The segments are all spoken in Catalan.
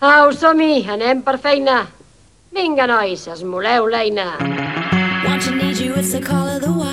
Au, som-hi, anem per feina. Vinga, nois, esmoleu l'eina. Want you, need you, it's the call of the wild.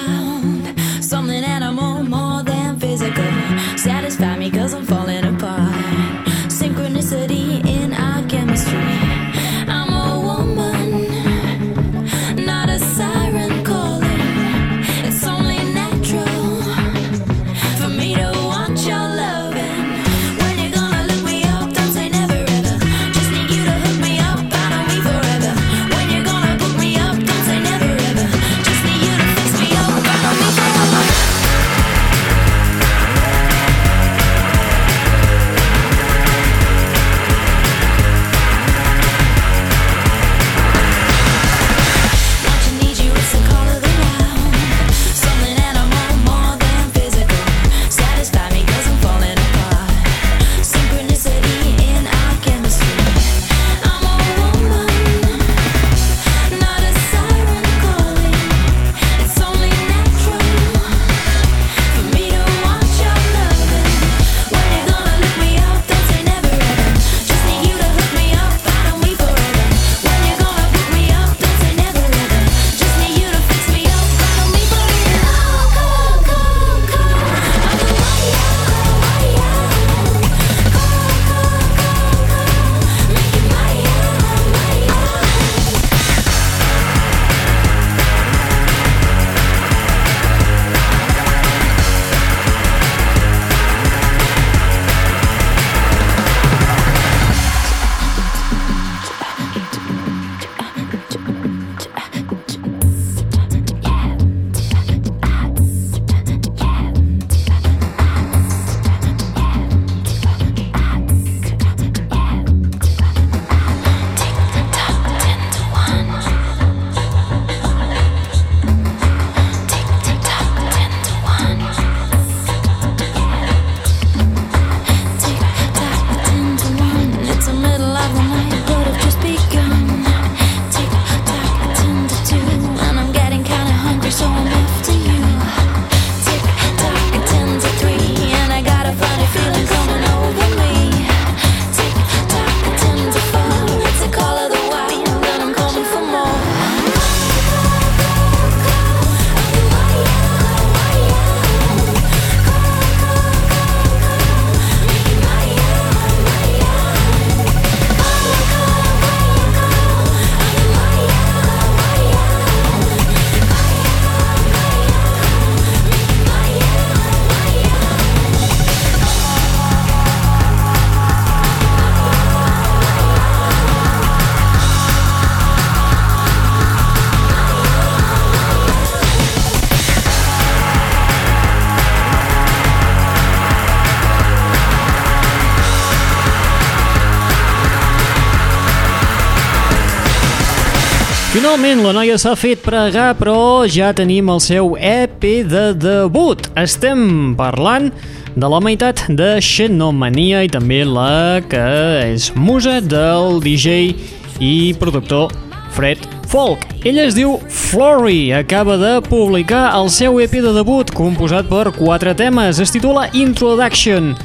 Finalment, la noia s'ha fet pregar, però ja tenim el seu EP de debut. Estem parlant de la meitat de Xenomania i també la que és musa del DJ i productor Fred Folk. Ella es diu Flory, acaba de publicar el seu EP de debut, composat per quatre temes. Es titula Introduction.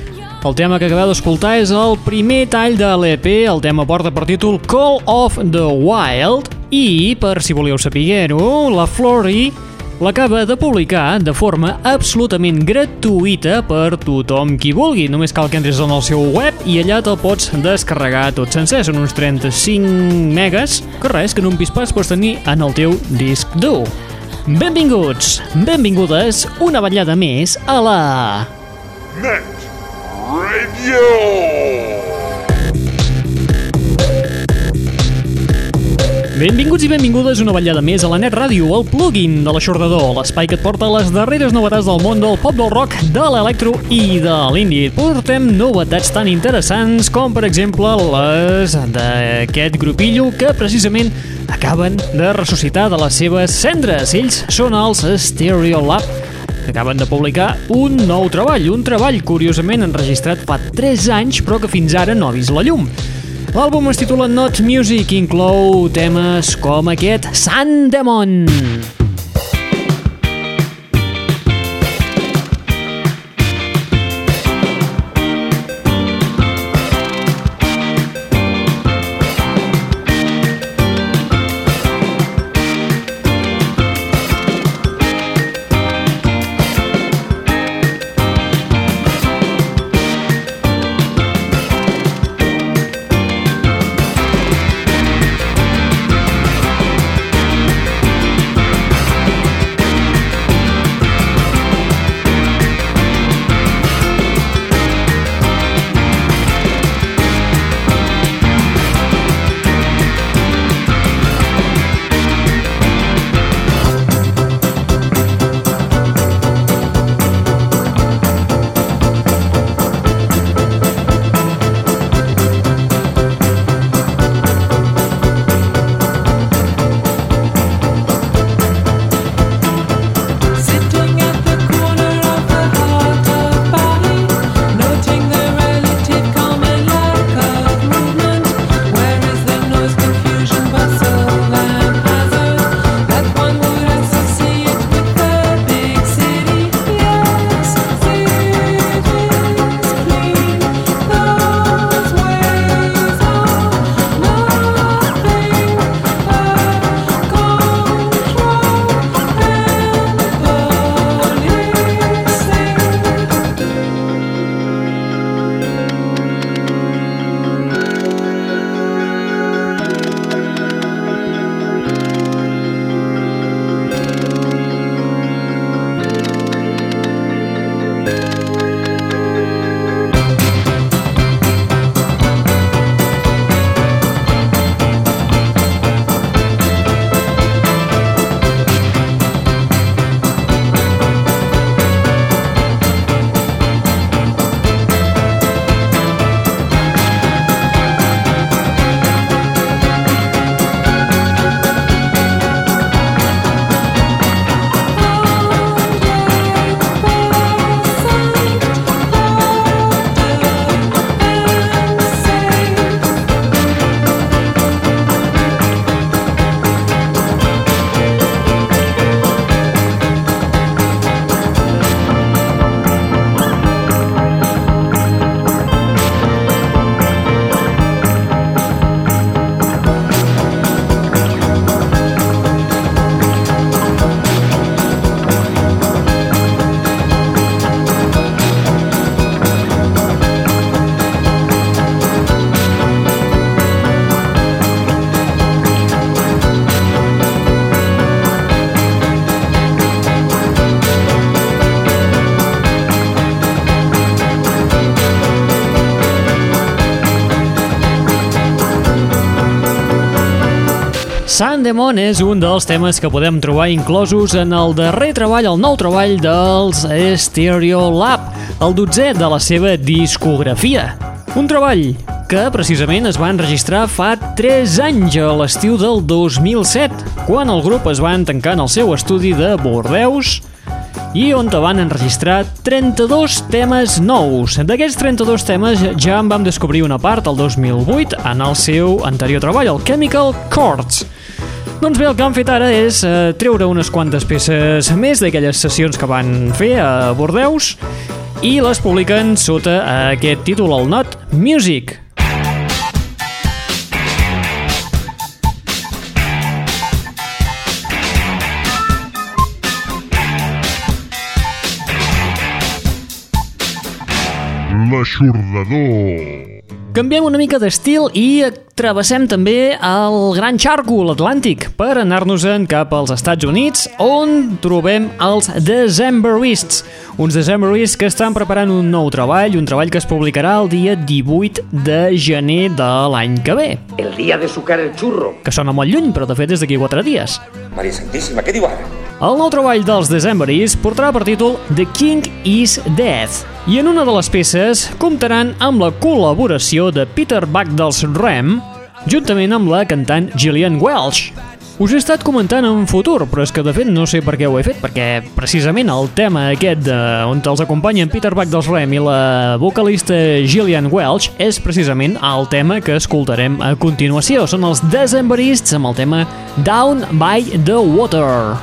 El tema que acabeu d'escoltar és el primer tall de l'EP, el tema porta per títol Call of the Wild i, per si volíeu saber-ho, la Flory l'acaba de publicar de forma absolutament gratuïta per tothom qui vulgui. Només cal que entres en el seu web i allà te'l pots descarregar tot sencer. Són uns 35 megas, que res, que en un pis pas pots tenir en el teu disc dur. Benvinguts, benvingudes, una ballada més a la... Net Radio. Benvinguts i benvingudes una ballada més a la Net Ràdio, el plugin de l'aixordador, l'espai que et porta les darreres novetats del món del pop, del rock, de l'electro i de l'indie. Portem novetats tan interessants com, per exemple, les d'aquest grupillo que precisament acaben de ressuscitar de les seves cendres. Ells són els Stereo Lab, acaben de publicar un nou treball, un treball curiosament enregistrat fa 3 anys però que fins ara no ha vist la llum. L'àlbum es titula Not Music i inclou temes com aquest Sun Demon. Sandemon és un dels temes que podem trobar inclosos en el darrer treball, el nou treball dels Stereo Lab, el dotzè de la seva discografia. Un treball que precisament es va enregistrar fa 3 anys, a l'estiu del 2007, quan el grup es van tancar en el seu estudi de Bordeus i on te van enregistrar 32 temes nous. D'aquests 32 temes ja en vam descobrir una part el 2008 en el seu anterior treball, el Chemical Chords. Doncs bé, el que han fet ara és eh, treure unes quantes peces més d'aquelles sessions que van fer a Bordeus i les publiquen sota aquest títol, el Not Music. L'aixordador. Canviem una mica d'estil i travessem també el Gran Xarco, l'Atlàntic, per anar-nos-en cap als Estats Units, on trobem els Decemberists, uns Decemberists que estan preparant un nou treball, un treball que es publicarà el dia 18 de gener de l'any que ve, El día de sucar el churro. que sona molt lluny, però de fet és d'aquí 4 dies. María Santísima, ¿qué digo ahora? El nou treball dels Decemberists portarà per títol The King is Dead i en una de les peces comptaran amb la col·laboració de Peter Buck dels Rem juntament amb la cantant Gillian Welch. Us he estat comentant en futur, però és que de fet no sé per què ho he fet, perquè precisament el tema aquest de, on els acompanyen Peter Buck dels Rem i la vocalista Gillian Welch és precisament el tema que escoltarem a continuació. Són els Decemberists amb el tema Down by the Water.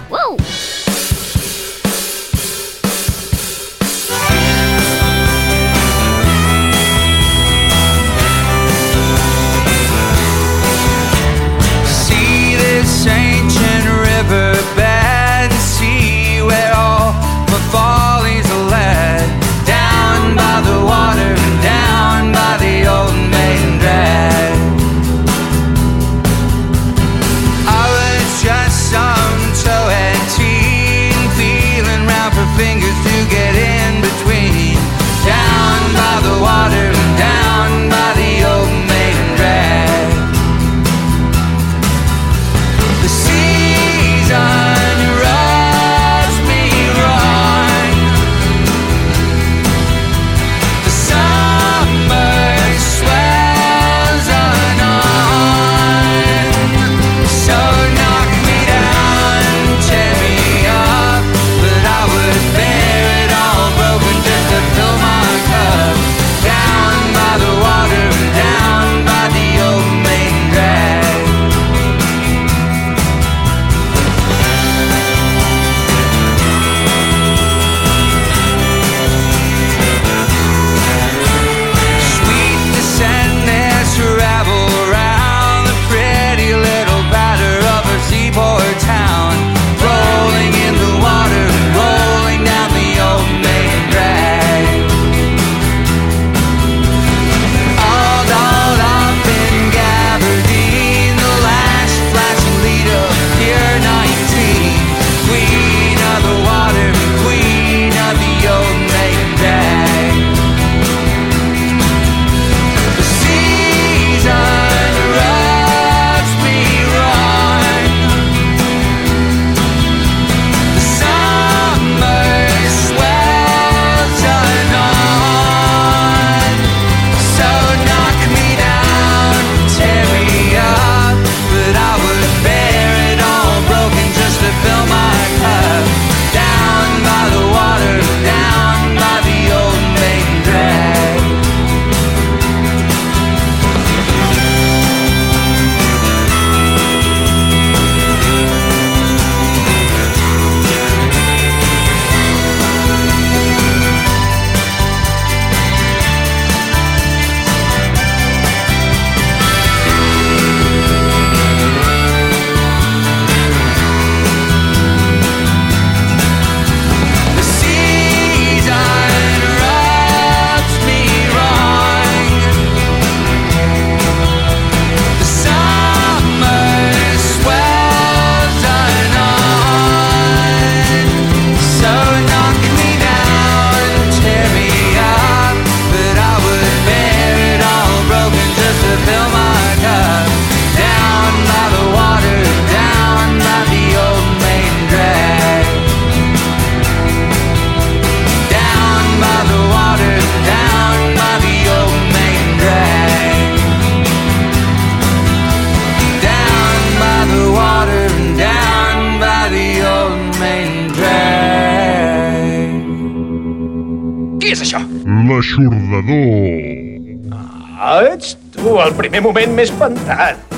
Primer moment m'he espantat.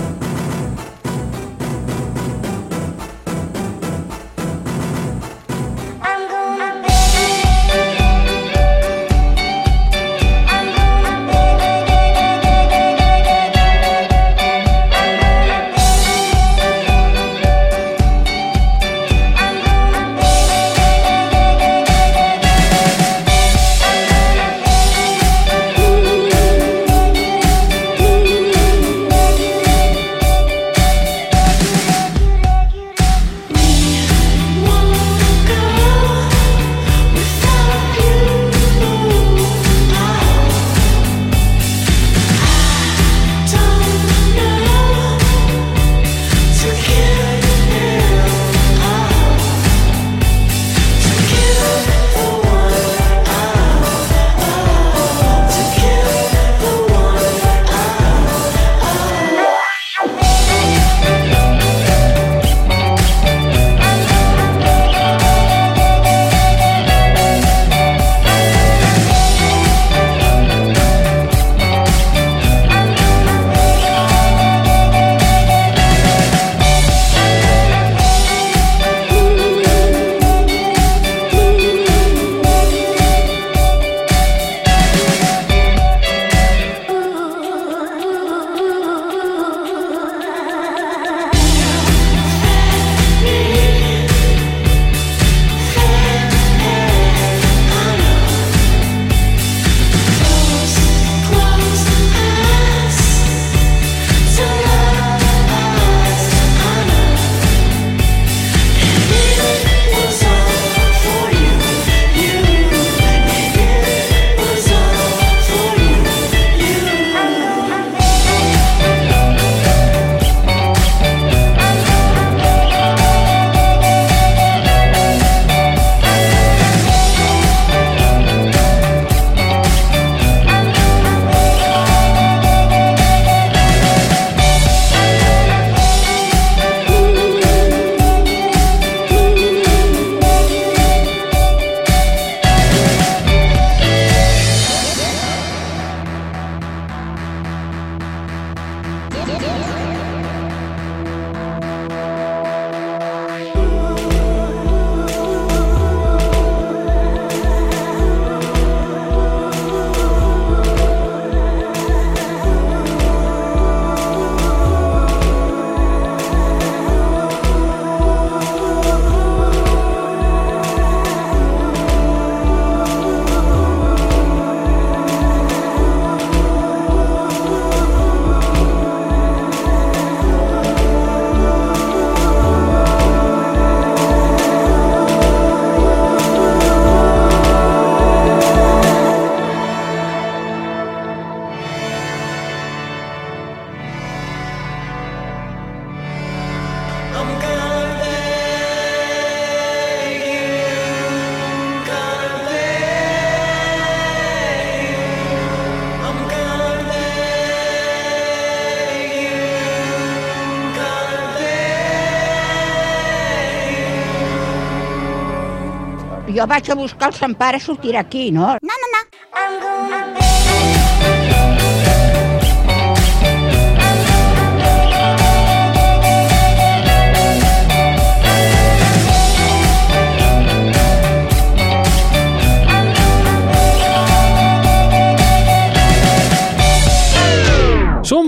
Jo vaig a buscar el Sant Pare, sortirà aquí, no?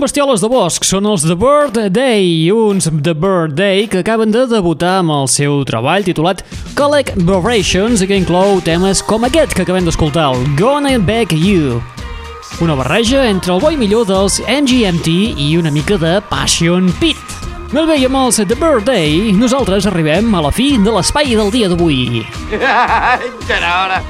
Bestioles de bosc, són els The Bird Day, uns The Bird Day que acaben de debutar amb el seu treball titulat Collaborations i que inclou temes com aquest que acabem d'escoltar, el Gonna Back You. Una barreja entre el bo i millor dels MGMT i una mica de Passion Pit. Molt bé, i amb els The Bird Day, nosaltres arribem a la fi de l'espai del dia d'avui. Ja era hora.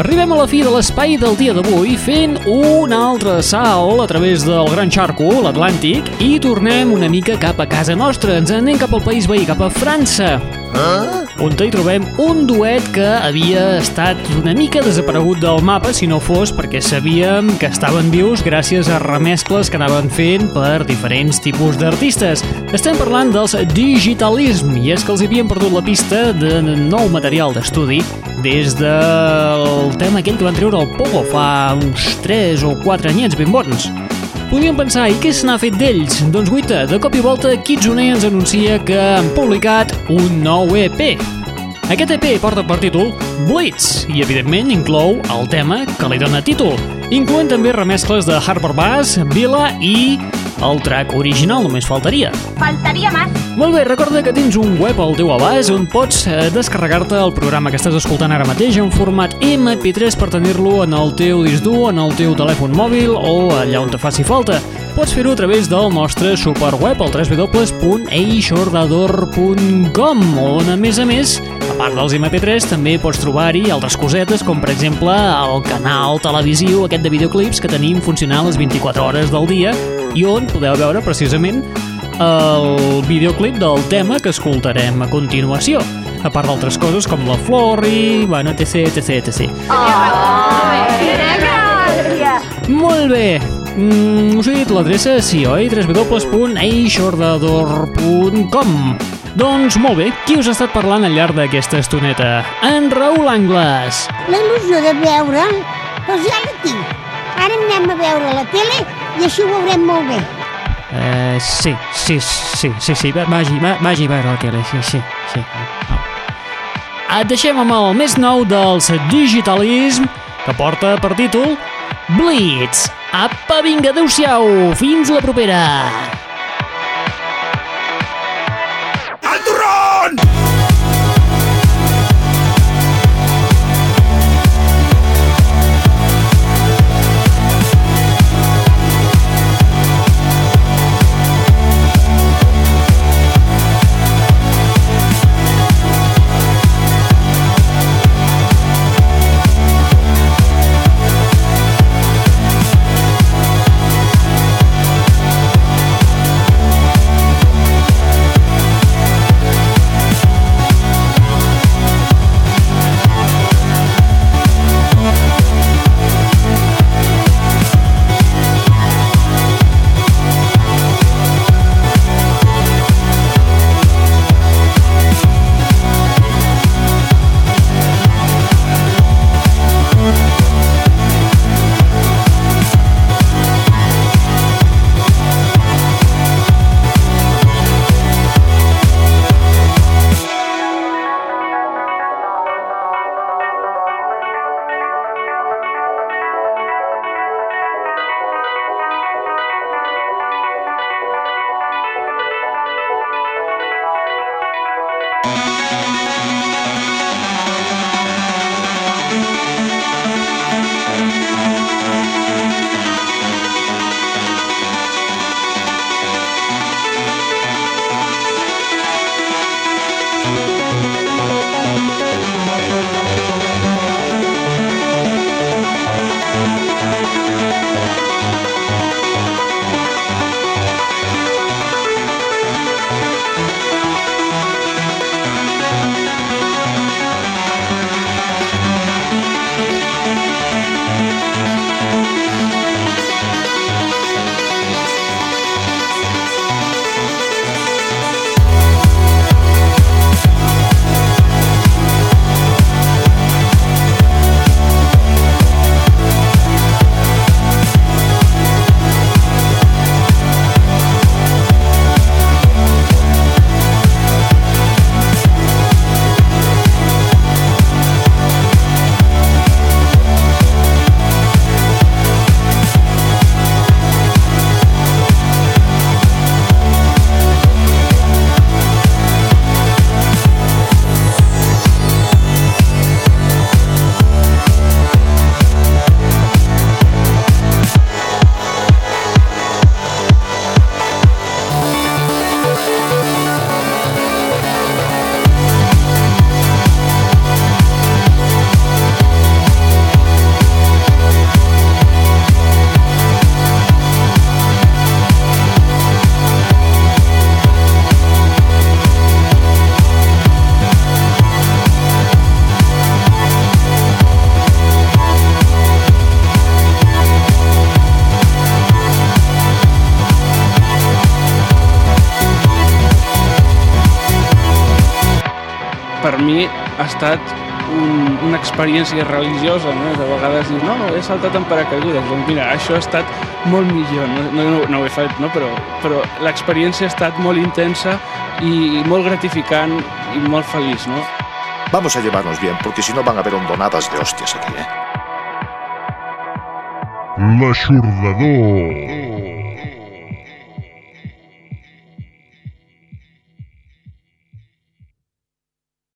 Arribem a la fi de l'espai del dia d'avui fent un altre salt a través del Gran Xarco, l'Atlàntic, i tornem una mica cap a casa nostra. Ens anem cap al país veí, cap a França. On hi trobem un duet que havia estat una mica desaparegut del mapa si no fos perquè sabíem que estaven vius gràcies a remescles que anaven fent per diferents tipus d'artistes. Estem parlant dels Digitalism i és que els havien perdut la pista de nou material d'estudi des del tema aquell que van treure el Pogo fa uns 3 o 4 anyets ben bons. Podríem pensar, i què se n'ha fet d'ells? Doncs guita, de cop i volta Kitsune ens anuncia que han publicat un nou EP. Aquest EP porta per títol Blitz i evidentment inclou el tema que li dona títol, incloent també remescles de Harper Bass, Vila i el track original, només faltaria. Faltaria más. Molt bé, recorda que tens un web al teu abast on pots eh, descarregar-te el programa que estàs escoltant ara mateix en format MP3 per tenir-lo en el teu disc dur, en el teu telèfon mòbil o allà on te faci falta. Pots fer-ho a través del nostre superweb al www.eixordador.com on a més a més, a part dels MP3 també pots trobar-hi altres cosetes com per exemple el canal televisiu aquest de videoclips que tenim funcionant les 24 hores del dia i on podeu veure precisament el videoclip del tema que escoltarem a continuació a part d'altres coses com la flor i... bueno, etc, etc, etc. Molt bé, mm, us he dit l'adreça, sí, oi? www.eixordador.com Doncs molt bé, qui us ha estat parlant al llarg d'aquesta estoneta? En Raül Angles. La il·lusió de veure, doncs ja la tinc. Ara anem a veure la tele i així ho veurem molt bé. Eh, sí, sí, sí, sí, sí, va- vagi, va- vagi a veure la tele, sí, sí, sí. Et deixem amb el més nou dels Digitalism, que porta per títol Blitz. Apa, vinga, adeu-siau, fins la propera. Mi ha estat un, una experiència religiosa, no? De vegades dius, no, he saltat en paracaigudes. Doncs mira, això ha estat molt millor, no, no, no, no ho he fet, no? però, però l'experiència ha estat molt intensa i molt gratificant i molt feliç, no? Vamos a llevarnos bien, porque si no van a haber hondonadas de hostias aquí, ¿eh? L'aixordador.